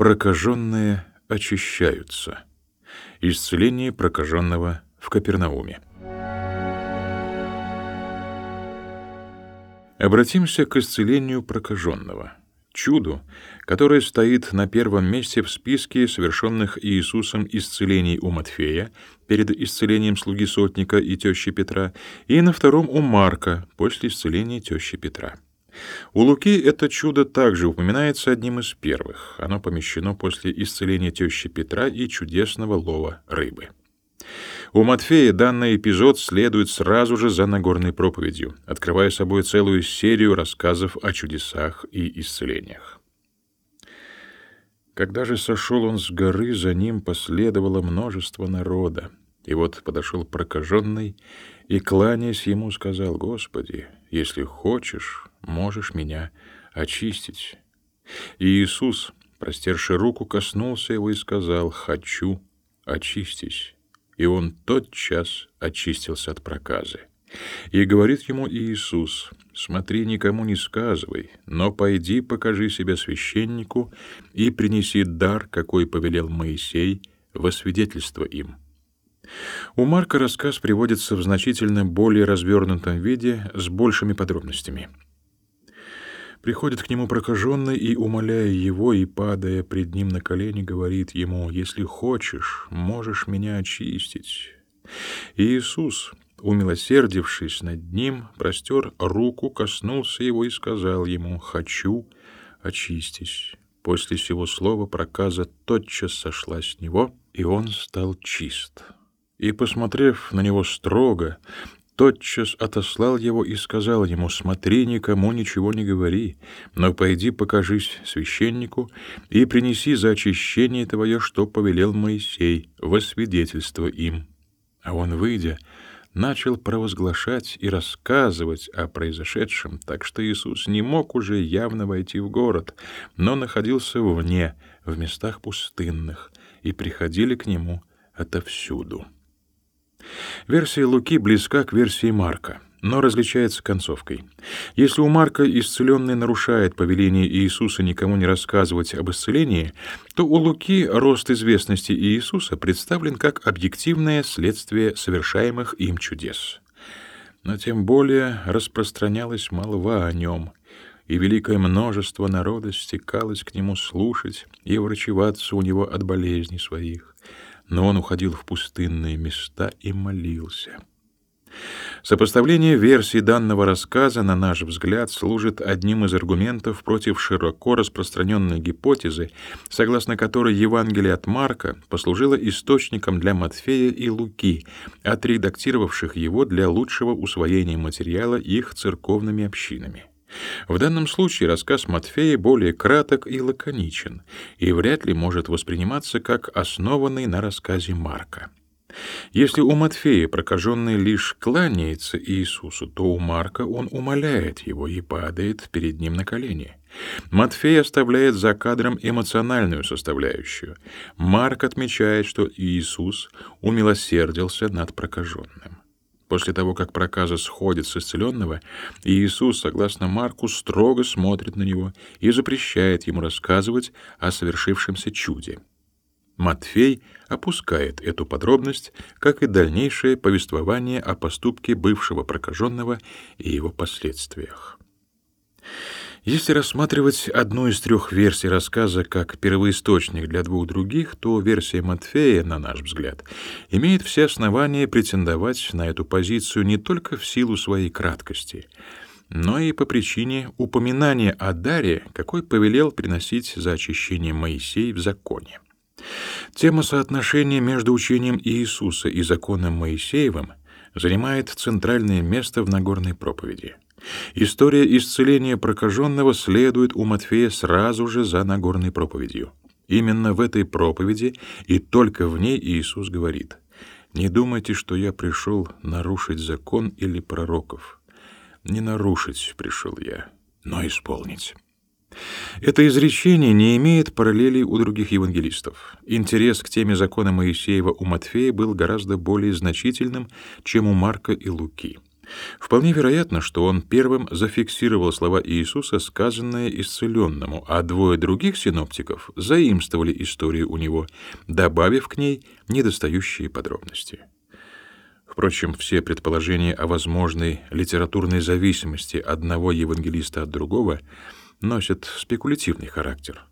Прокаженные очищаются. Исцеление прокаженного в Капернауме. Обратимся к исцелению прокаженного, чуду, которое стоит на первом месте в списке совершенных Иисусом исцелений у Матфея перед исцелением слуги сотника и тещи Петра, и на втором у Марка после исцеления тещи Петра. У Луки это чудо также упоминается одним из первых. Оно помещено после исцеления тещи Петра и чудесного лова рыбы. У Матфея данный эпизод следует сразу же за Нагорной проповедью, открывая собой целую серию рассказов о чудесах и исцелениях. Когда же сошел он с горы, за ним последовало множество народа. И вот подошел прокаженный и, кланяясь ему, сказал, «Господи, если хочешь, можешь меня очистить». И Иисус, простерши руку, коснулся его и сказал, «Хочу, очистись». И он тотчас очистился от проказы. И говорит ему Иисус, «Смотри, никому не сказывай, но пойди покажи себя священнику и принеси дар, какой повелел Моисей, во свидетельство им». У Марка рассказ приводится в значительно более развернутом виде с большими подробностями. Приходит к нему прокаженный и, умоляя его и падая пред ним на колени, говорит ему, «Если хочешь, можешь меня очистить». И Иисус, умилосердившись над ним, простер руку, коснулся его и сказал ему, «Хочу, очистись». После сего слова проказа тотчас сошла с него, и он стал чист и, посмотрев на него строго, тотчас отослал его и сказал ему, «Смотри, никому ничего не говори, но пойди покажись священнику и принеси за очищение твое, что повелел Моисей, во свидетельство им». А он, выйдя, начал провозглашать и рассказывать о произошедшем, так что Иисус не мог уже явно войти в город, но находился вне, в местах пустынных, и приходили к нему отовсюду. Версия Луки близка к версии Марка, но различается концовкой. Если у Марка исцеленный нарушает повеление Иисуса никому не рассказывать об исцелении, то у Луки рост известности Иисуса представлен как объективное следствие совершаемых им чудес. Но тем более распространялась молва о нем, и великое множество народа стекалось к нему слушать и врачеваться у него от болезней своих но он уходил в пустынные места и молился. Сопоставление версий данного рассказа, на наш взгляд, служит одним из аргументов против широко распространенной гипотезы, согласно которой Евангелие от Марка послужило источником для Матфея и Луки, отредактировавших его для лучшего усвоения материала их церковными общинами. В данном случае рассказ Матфея более краток и лаконичен и вряд ли может восприниматься как основанный на рассказе Марка. Если у Матфея прокаженный лишь кланяется Иисусу, то у Марка он умоляет его и падает перед ним на колени. Матфей оставляет за кадром эмоциональную составляющую. Марк отмечает, что Иисус умилосердился над прокаженным. После того, как проказа сходит с исцеленного, Иисус, согласно Марку, строго смотрит на него и запрещает ему рассказывать о совершившемся чуде. Матфей опускает эту подробность, как и дальнейшее повествование о поступке бывшего прокаженного и его последствиях. Если рассматривать одну из трех версий рассказа как первоисточник для двух других, то версия Матфея, на наш взгляд, имеет все основания претендовать на эту позицию не только в силу своей краткости, но и по причине упоминания о даре, какой повелел приносить за очищение Моисей в законе. Тема соотношения между учением Иисуса и законом Моисеевым занимает центральное место в Нагорной проповеди — История исцеления прокаженного следует у Матфея сразу же за Нагорной проповедью. Именно в этой проповеди и только в ней Иисус говорит: "Не думайте, что я пришел нарушить закон или пророков. Не нарушить пришел я, но исполнить". Это изречение не имеет параллелей у других евангелистов. Интерес к теме закона Моисеева у Матфея был гораздо более значительным, чем у Марка и Луки. Вполне вероятно, что он первым зафиксировал слова Иисуса, сказанные исцеленному, а двое других синоптиков заимствовали историю у него, добавив к ней недостающие подробности. Впрочем, все предположения о возможной литературной зависимости одного евангелиста от другого носят спекулятивный характер.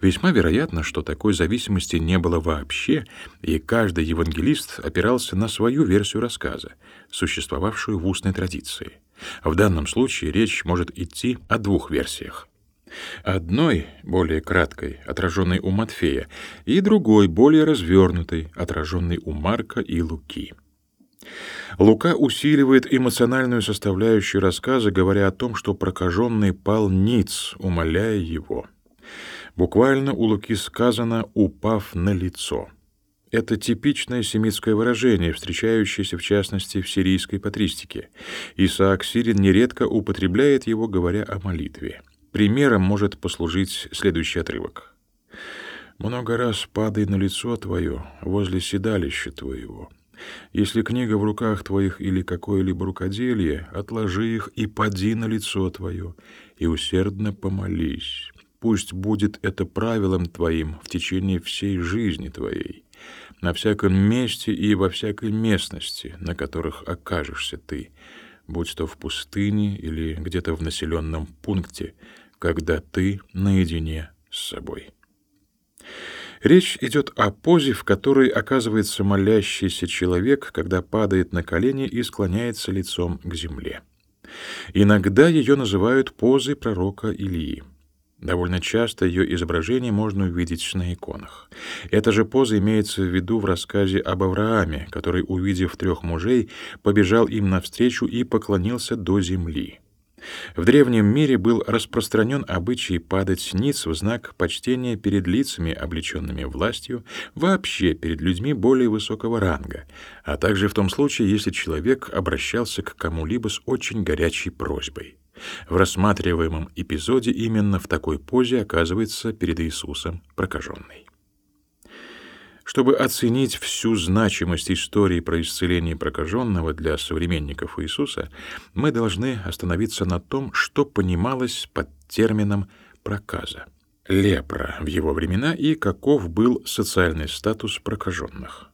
Весьма вероятно, что такой зависимости не было вообще, и каждый евангелист опирался на свою версию рассказа, существовавшую в устной традиции. В данном случае речь может идти о двух версиях. Одной, более краткой, отраженной у Матфея, и другой, более развернутой, отраженной у Марка и Луки. Лука усиливает эмоциональную составляющую рассказа, говоря о том, что прокаженный пал ниц, умоляя его. Буквально у Луки сказано «упав на лицо». Это типичное семитское выражение, встречающееся в частности в сирийской патристике. Исаак Сирин нередко употребляет его, говоря о молитве. Примером может послужить следующий отрывок. «Много раз падай на лицо твое возле седалища твоего, если книга в руках твоих или какое-либо рукоделие, отложи их и поди на лицо твое, и усердно помолись. Пусть будет это правилом твоим в течение всей жизни твоей, на всяком месте и во всякой местности, на которых окажешься ты, будь то в пустыне или где-то в населенном пункте, когда ты наедине с собой. Речь идет о позе, в которой оказывается молящийся человек, когда падает на колени и склоняется лицом к земле. Иногда ее называют позой пророка Илии. Довольно часто ее изображение можно увидеть на иконах. Эта же поза имеется в виду в рассказе об Аврааме, который, увидев трех мужей, побежал им навстречу и поклонился до земли. В древнем мире был распространен обычай падать ниц в знак почтения перед лицами, облеченными властью, вообще перед людьми более высокого ранга, а также в том случае, если человек обращался к кому-либо с очень горячей просьбой. В рассматриваемом эпизоде именно в такой позе оказывается перед Иисусом прокаженный. Чтобы оценить всю значимость истории про исцеление прокаженного для современников Иисуса, мы должны остановиться на том, что понималось под термином проказа. Лепра в его времена и каков был социальный статус прокаженных.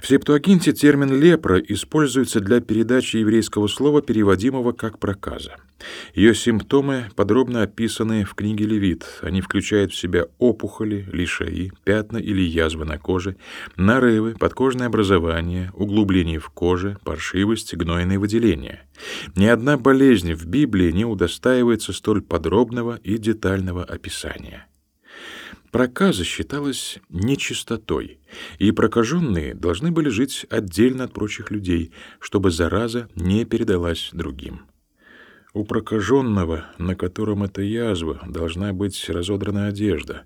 В Септуагинте термин «лепра» используется для передачи еврейского слова, переводимого как «проказа». Ее симптомы подробно описаны в книге Левит. Они включают в себя опухоли, лишаи, пятна или язвы на коже, нарывы, подкожное образование, углубления в коже, паршивость, гнойные выделения. Ни одна болезнь в Библии не удостаивается столь подробного и детального описания. Проказа считалась нечистотой, и прокаженные должны были жить отдельно от прочих людей, чтобы зараза не передалась другим. У прокаженного, на котором эта язва, должна быть разодрана одежда,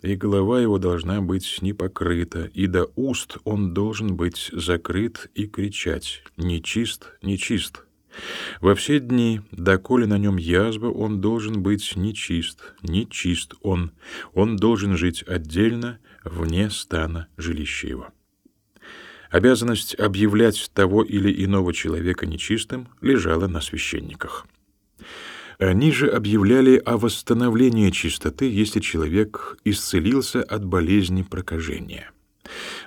и голова его должна быть не покрыта, и до уст он должен быть закрыт и кричать «Нечист, нечист!» Во все дни, доколе на нем язва, он должен быть нечист, нечист он, он должен жить отдельно, вне стана жилища его. Обязанность объявлять того или иного человека нечистым лежала на священниках. Они же объявляли о восстановлении чистоты, если человек исцелился от болезни прокажения.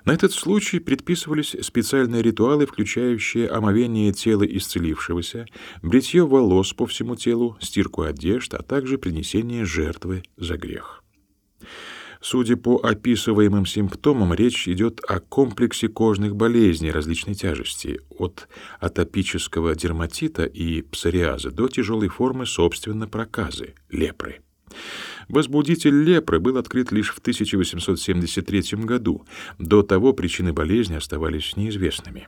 На этот случай предписывались специальные ритуалы, включающие омовение тела исцелившегося, бритье волос по всему телу, стирку одежд, а также принесение жертвы за грех. Судя по описываемым симптомам, речь идет о комплексе кожных болезней различной тяжести, от атопического дерматита и псориаза до тяжелой формы собственно проказы лепры. Возбудитель лепры был открыт лишь в 1873 году. До того причины болезни оставались неизвестными.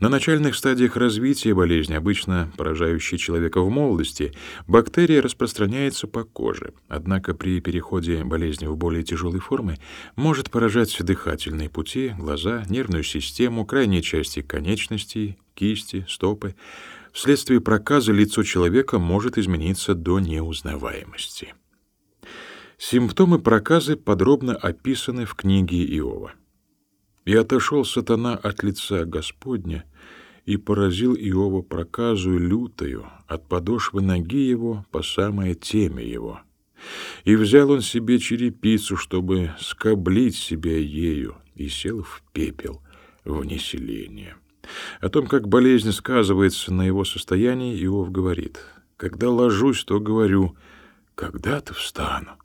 На начальных стадиях развития болезни, обычно поражающей человека в молодости, бактерия распространяется по коже. Однако при переходе болезни в более тяжелые формы может поражать дыхательные пути, глаза, нервную систему, крайние части конечностей, кисти, стопы. Вследствие проказа лицо человека может измениться до неузнаваемости. Симптомы проказы подробно описаны в книге Иова. «И отошел сатана от лица Господня, и поразил Иова проказу лютою от подошвы ноги его по самое темя его. И взял он себе черепицу, чтобы скоблить себя ею, и сел в пепел в неселение. О том, как болезнь сказывается на его состоянии, Иов говорит, «Когда ложусь, то говорю, когда-то встану,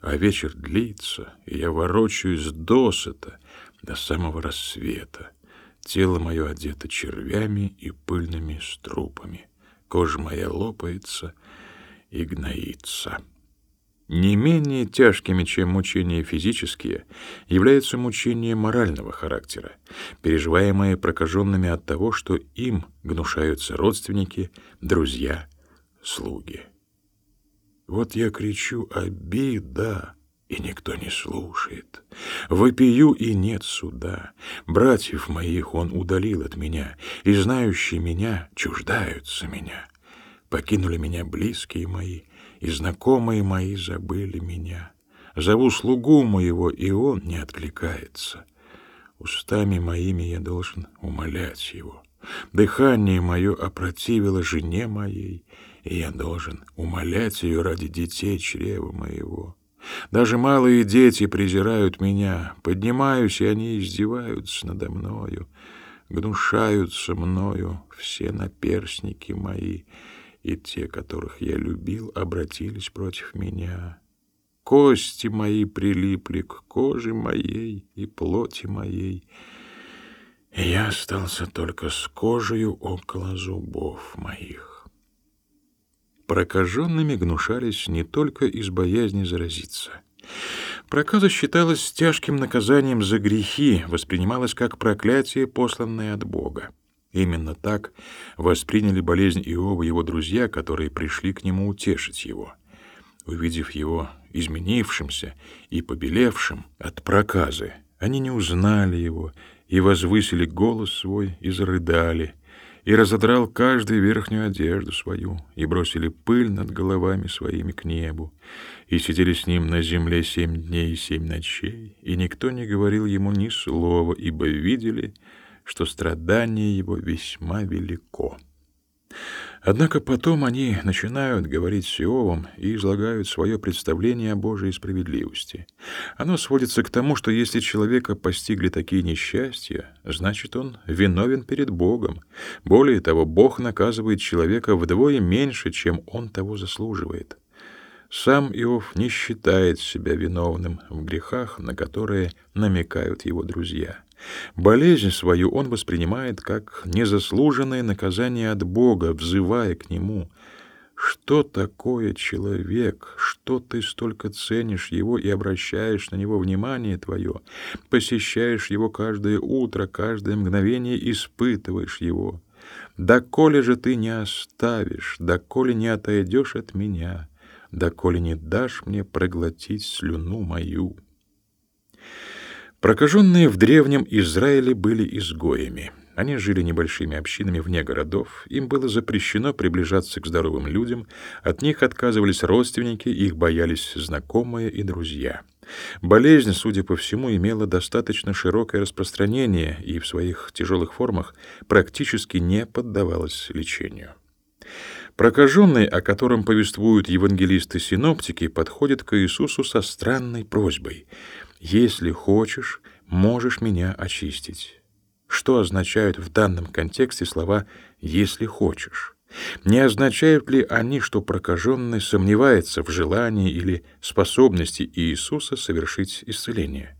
а вечер длится, и я ворочаюсь досыта до самого рассвета. Тело мое одето червями и пыльными струпами, кожа моя лопается и гноится». Не менее тяжкими, чем мучения физические, являются мучения морального характера, переживаемые прокаженными от того, что им гнушаются родственники, друзья, слуги. Вот я кричу «Обида!» и никто не слушает. Вопию, и нет суда. Братьев моих он удалил от меня, и знающие меня чуждаются меня. Покинули меня близкие мои, и знакомые мои забыли меня. Зову слугу моего, и он не откликается. Устами моими я должен умолять его. Дыхание мое опротивило жене моей, и я должен умолять ее ради детей чрева моего. Даже малые дети презирают меня, поднимаюсь, и они издеваются надо мною, гнушаются мною все наперсники мои, и те, которых я любил, обратились против меня. Кости мои прилипли к коже моей и плоти моей, и я остался только с кожею около зубов моих. Прокаженными гнушались не только из боязни заразиться. Проказа считалась тяжким наказанием за грехи, воспринималась как проклятие, посланное от Бога. Именно так восприняли болезнь Иова его друзья, которые пришли к нему утешить его. Увидев его изменившимся и побелевшим от проказы, они не узнали его и возвысили голос свой и зарыдали, и разодрал каждый верхнюю одежду свою, и бросили пыль над головами своими к небу, и сидели с ним на земле семь дней и семь ночей, и никто не говорил ему ни слова, ибо видели, что страдание его весьма велико. Однако потом они начинают говорить с Иовом и излагают свое представление о Божьей справедливости. Оно сводится к тому, что если человека постигли такие несчастья, значит, он виновен перед Богом. Более того, Бог наказывает человека вдвое меньше, чем он того заслуживает. Сам Иов не считает себя виновным в грехах, на которые намекают его друзья. Болезнь свою он воспринимает как незаслуженное наказание от Бога, взывая к нему. Что такое человек? Что ты столько ценишь его и обращаешь на него внимание твое, посещаешь его каждое утро, каждое мгновение испытываешь его? Доколе же ты не оставишь, доколе не отойдешь от меня, доколе не дашь мне проглотить слюну мою?» Прокаженные в древнем Израиле были изгоями. Они жили небольшими общинами вне городов, им было запрещено приближаться к здоровым людям, от них отказывались родственники, их боялись знакомые и друзья. Болезнь, судя по всему, имела достаточно широкое распространение и в своих тяжелых формах практически не поддавалась лечению. Прокаженный, о котором повествуют евангелисты-синоптики, подходит к Иисусу со странной просьбой — если хочешь, можешь меня очистить. Что означают в данном контексте слова «если хочешь»? Не означают ли они, что прокаженный сомневается в желании или способности Иисуса совершить исцеление?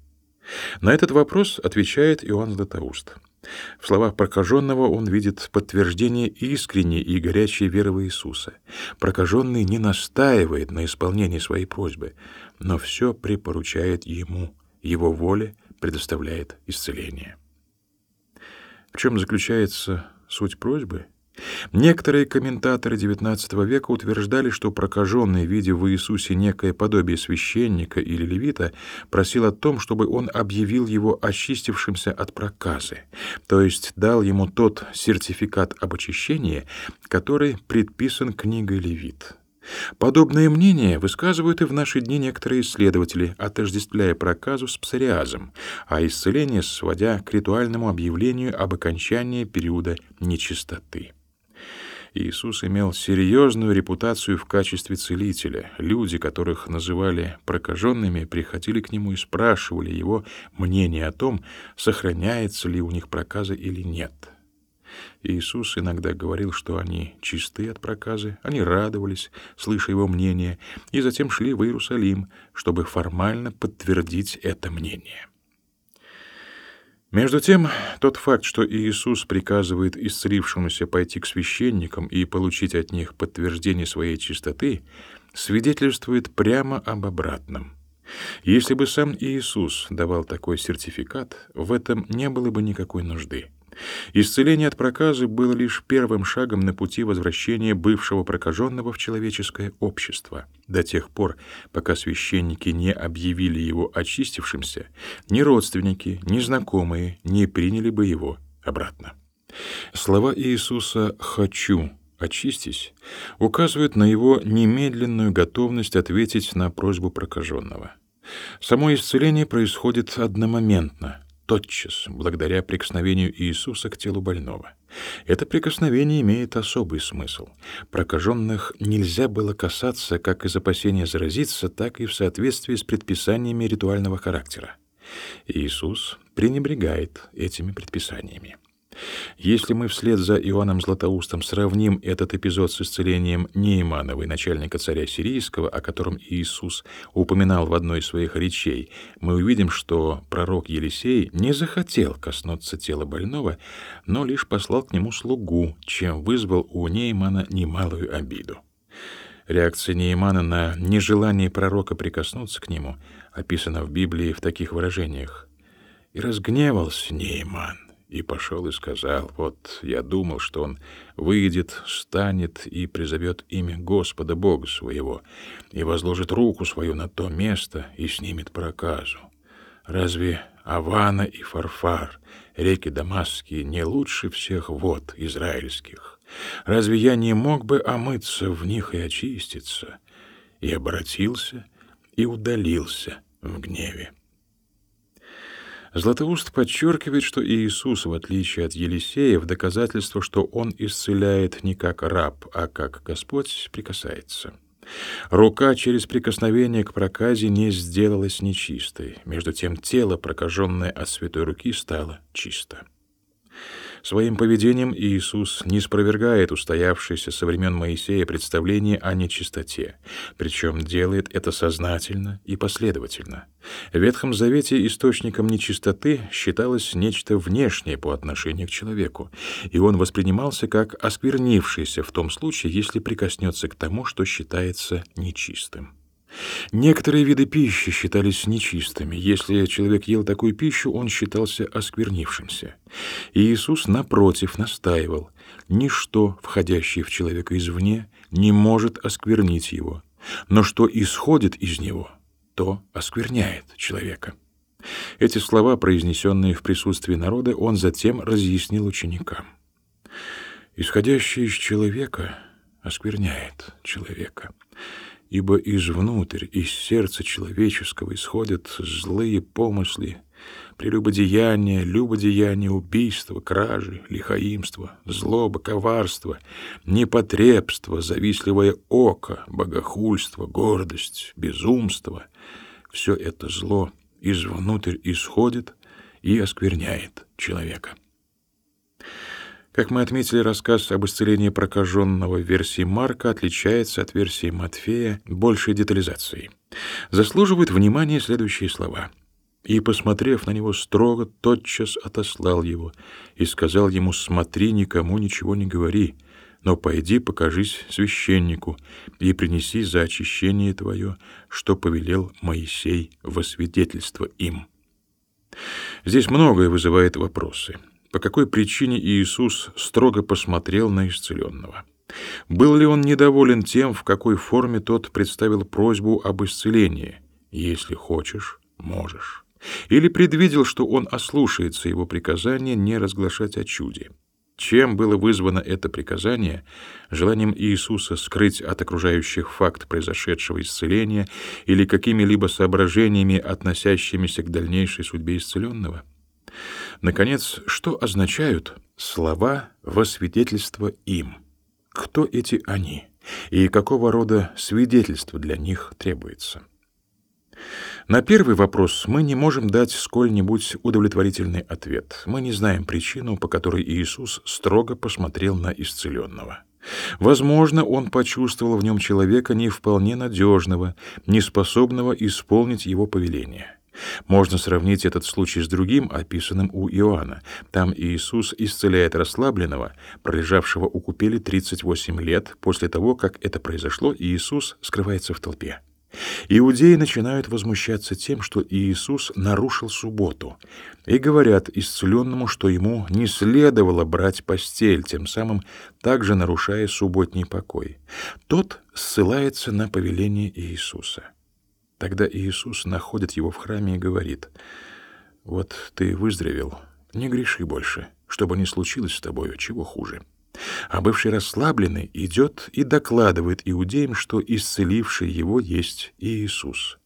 На этот вопрос отвечает Иоанн Златоуст. В словах прокаженного он видит подтверждение искренней и горячей веры в Иисуса. Прокаженный не настаивает на исполнении своей просьбы но все припоручает ему, его воле предоставляет исцеление. В чем заключается суть просьбы? Некоторые комментаторы XIX века утверждали, что прокаженный, видя в Иисусе некое подобие священника или левита, просил о том, чтобы он объявил его очистившимся от проказы, то есть дал ему тот сертификат об очищении, который предписан книгой Левит. Подобное мнение высказывают и в наши дни некоторые исследователи, отождествляя проказу с псориазом, а исцеление сводя к ритуальному объявлению об окончании периода нечистоты. Иисус имел серьезную репутацию в качестве целителя. Люди, которых называли прокаженными, приходили к нему и спрашивали его мнение о том, сохраняется ли у них проказа или нет. Иисус иногда говорил, что они чисты от проказы, они радовались, слыша его мнение, и затем шли в Иерусалим, чтобы формально подтвердить это мнение. Между тем, тот факт, что Иисус приказывает исцелившемуся пойти к священникам и получить от них подтверждение своей чистоты, свидетельствует прямо об обратном. Если бы сам Иисус давал такой сертификат, в этом не было бы никакой нужды. Исцеление от проказы было лишь первым шагом на пути возвращения бывшего прокаженного в человеческое общество. До тех пор, пока священники не объявили его очистившимся, ни родственники, ни знакомые не приняли бы его обратно. Слова Иисуса «хочу», «очистись» указывают на его немедленную готовность ответить на просьбу прокаженного. Само исцеление происходит одномоментно — тотчас, благодаря прикосновению Иисуса к телу больного. Это прикосновение имеет особый смысл. Прокаженных нельзя было касаться как из опасения заразиться, так и в соответствии с предписаниями ритуального характера. Иисус пренебрегает этими предписаниями. Если мы вслед за Иоанном Златоустом сравним этот эпизод с исцелением Неймановой, начальника царя сирийского, о котором Иисус упоминал в одной из своих речей, мы увидим, что пророк Елисей не захотел коснуться тела больного, но лишь послал к нему слугу, чем вызвал у Неймана немалую обиду. Реакция Неймана на нежелание пророка прикоснуться к нему описана в Библии в таких выражениях. «И разгневался Нейман, и пошел и сказал, вот я думал, что он выйдет, станет и призовет имя Господа Бога своего, и возложит руку свою на то место и снимет проказу. Разве Авана и Фарфар, реки Дамасские, не лучше всех вод израильских? Разве я не мог бы омыться в них и очиститься? И обратился и удалился в гневе. Златоуст подчеркивает, что Иисус, в отличие от Елисея, в доказательство, что Он исцеляет не как раб, а как Господь, прикасается. Рука через прикосновение к проказе не сделалась нечистой, между тем тело, прокаженное от святой руки, стало чисто. Своим поведением Иисус не спровергает устоявшееся со времен Моисея представление о нечистоте, причем делает это сознательно и последовательно. В Ветхом Завете источником нечистоты считалось нечто внешнее по отношению к человеку, и он воспринимался как осквернившийся в том случае, если прикоснется к тому, что считается нечистым. Некоторые виды пищи считались нечистыми. Если человек ел такую пищу, он считался осквернившимся. И Иисус, напротив, настаивал, ничто, входящее в человека извне, не может осквернить его, но что исходит из него, то оскверняет человека. Эти слова, произнесенные в присутствии народа, он затем разъяснил ученикам. «Исходящее из человека оскверняет человека» ибо извнутрь, из сердца человеческого исходят злые помыслы, прелюбодеяние, любодеяние, убийство, кражи, лихаимство, злоба, коварство, непотребство, завистливое око, богохульство, гордость, безумство. Все это зло извнутрь исходит и оскверняет человека. Как мы отметили, рассказ об исцелении прокаженного в версии Марка отличается от версии Матфея большей детализацией. Заслуживают внимания следующие слова. «И, посмотрев на него строго, тотчас отослал его и сказал ему, смотри, никому ничего не говори, но пойди покажись священнику и принеси за очищение твое, что повелел Моисей во свидетельство им». Здесь многое вызывает вопросы по какой причине Иисус строго посмотрел на исцеленного. Был ли он недоволен тем, в какой форме тот представил просьбу об исцелении? Если хочешь, можешь. Или предвидел, что он ослушается его приказания не разглашать о чуде? Чем было вызвано это приказание? Желанием Иисуса скрыть от окружающих факт произошедшего исцеления или какими-либо соображениями, относящимися к дальнейшей судьбе исцеленного? Наконец, что означают слова во свидетельство им? Кто эти они? И какого рода свидетельство для них требуется? На первый вопрос мы не можем дать сколь-нибудь удовлетворительный ответ. Мы не знаем причину, по которой Иисус строго посмотрел на исцеленного. Возможно, он почувствовал в нем человека не вполне надежного, не способного исполнить его повеление. Можно сравнить этот случай с другим, описанным у Иоанна. Там Иисус исцеляет расслабленного, пролежавшего у купели 38 лет. После того, как это произошло, Иисус скрывается в толпе. Иудеи начинают возмущаться тем, что Иисус нарушил субботу, и говорят исцеленному, что ему не следовало брать постель, тем самым также нарушая субботний покой. Тот ссылается на повеление Иисуса. Тогда Иисус находит его в храме и говорит, «Вот ты выздоровел, не греши больше, чтобы не случилось с тобою чего хуже». А бывший расслабленный идет и докладывает иудеям, что исцеливший его есть Иисус.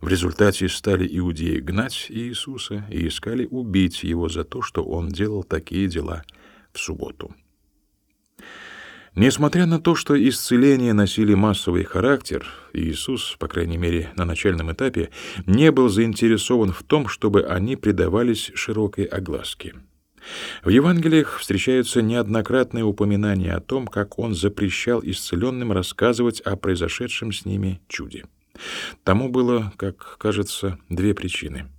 В результате стали иудеи гнать Иисуса и искали убить его за то, что он делал такие дела в субботу. Несмотря на то, что исцеления носили массовый характер, Иисус, по крайней мере на начальном этапе, не был заинтересован в том, чтобы они предавались широкой огласке. В Евангелиях встречаются неоднократные упоминания о том, как он запрещал исцеленным рассказывать о произошедшем с ними чуде. Тому было, как кажется, две причины.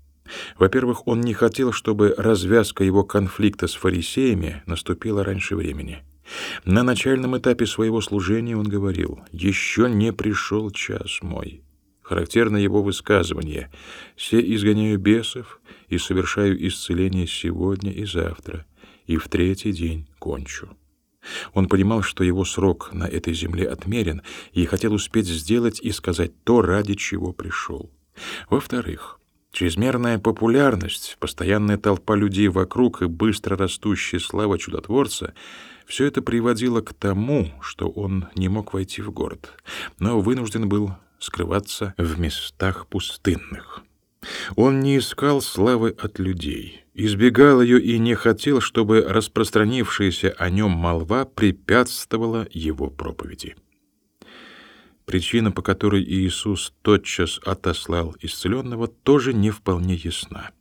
Во-первых, он не хотел, чтобы развязка его конфликта с фарисеями наступила раньше времени. На начальном этапе своего служения он говорил: «Еще не пришел час мой, Характерно его высказывание «Се изгоняю бесов и совершаю исцеление сегодня и завтра, и в третий день кончу». Он понимал, что его срок на этой земле отмерен, и хотел успеть сделать и сказать то, ради чего пришел. Во-вторых, чрезмерная популярность, постоянная толпа людей вокруг и быстро растущая слава чудотворца — все это приводило к тому, что он не мог войти в город, но вынужден был скрываться в местах пустынных. Он не искал славы от людей, избегал ее и не хотел, чтобы распространившаяся о нем молва препятствовала его проповеди. Причина, по которой Иисус тотчас отослал исцеленного, тоже не вполне ясна.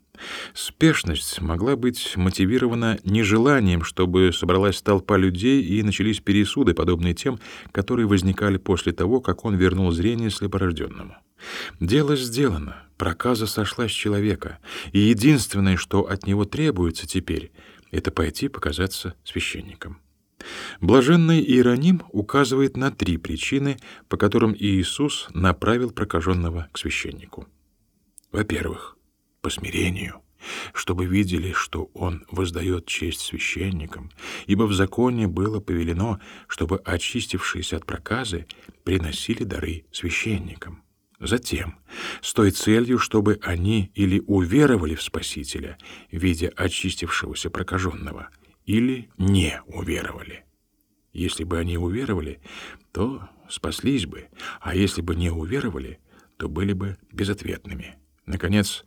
Спешность могла быть мотивирована нежеланием, чтобы собралась толпа людей и начались пересуды, подобные тем, которые возникали после того, как он вернул зрение слепорожденному. Дело сделано, проказа сошла с человека, и единственное, что от него требуется теперь, это пойти показаться священником. Блаженный Иероним указывает на три причины, по которым Иисус направил прокаженного к священнику. Во-первых, по смирению, чтобы видели, что он воздает честь священникам, ибо в законе было повелено, чтобы очистившиеся от проказы приносили дары священникам. Затем, с той целью, чтобы они или уверовали в Спасителя, видя очистившегося прокаженного, или не уверовали. Если бы они уверовали, то спаслись бы, а если бы не уверовали, то были бы безответными. Наконец,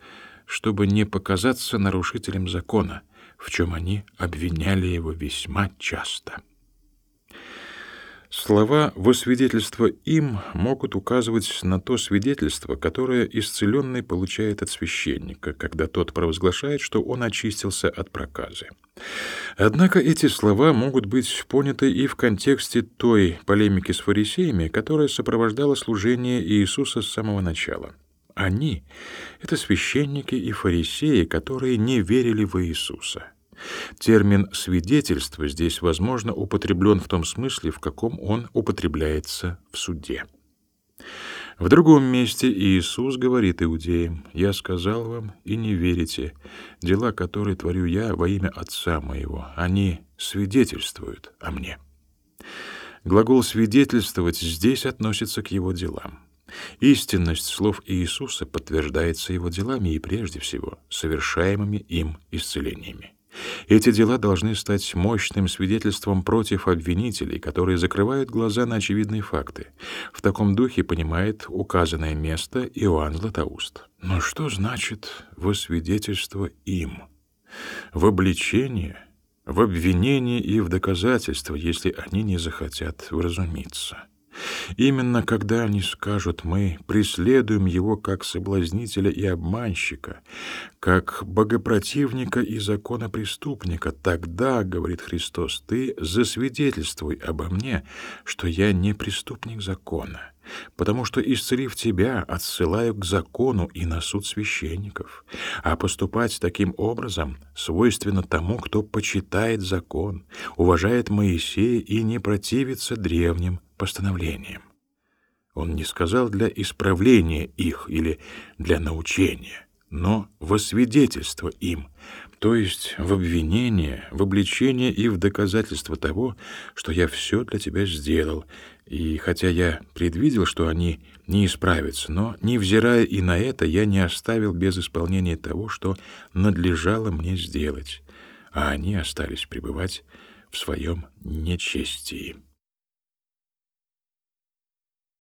чтобы не показаться нарушителем закона, в чем они обвиняли его весьма часто. Слова во свидетельство им могут указывать на то свидетельство, которое исцеленный получает от священника, когда тот провозглашает, что он очистился от проказы. Однако эти слова могут быть поняты и в контексте той полемики с фарисеями, которая сопровождала служение Иисуса с самого начала. Они — это священники и фарисеи, которые не верили в Иисуса. Термин «свидетельство» здесь, возможно, употреблен в том смысле, в каком он употребляется в суде. В другом месте Иисус говорит иудеям, «Я сказал вам, и не верите. Дела, которые творю я во имя Отца моего, они свидетельствуют о мне». Глагол «свидетельствовать» здесь относится к его делам. Истинность слов Иисуса подтверждается его делами и прежде всего совершаемыми им исцелениями. Эти дела должны стать мощным свидетельством против обвинителей, которые закрывают глаза на очевидные факты. В таком духе понимает указанное место Иоанн Златоуст. Но что значит «во свидетельство им»? В обличение, в обвинение и в доказательство, если они не захотят вразумиться. Именно когда они скажут «мы преследуем его как соблазнителя и обманщика, как богопротивника и законопреступника, тогда, — говорит Христос, — ты засвидетельствуй обо мне, что я не преступник закона» потому что, исцелив тебя, отсылаю к закону и на суд священников. А поступать таким образом свойственно тому, кто почитает закон, уважает Моисея и не противится древним постановлениям. Он не сказал для исправления их или для научения, но во свидетельство им, то есть в обвинение, в обличение и в доказательство того, что я все для тебя сделал, и хотя я предвидел, что они не исправятся, но, невзирая и на это, я не оставил без исполнения того, что надлежало мне сделать, а они остались пребывать в своем нечестии.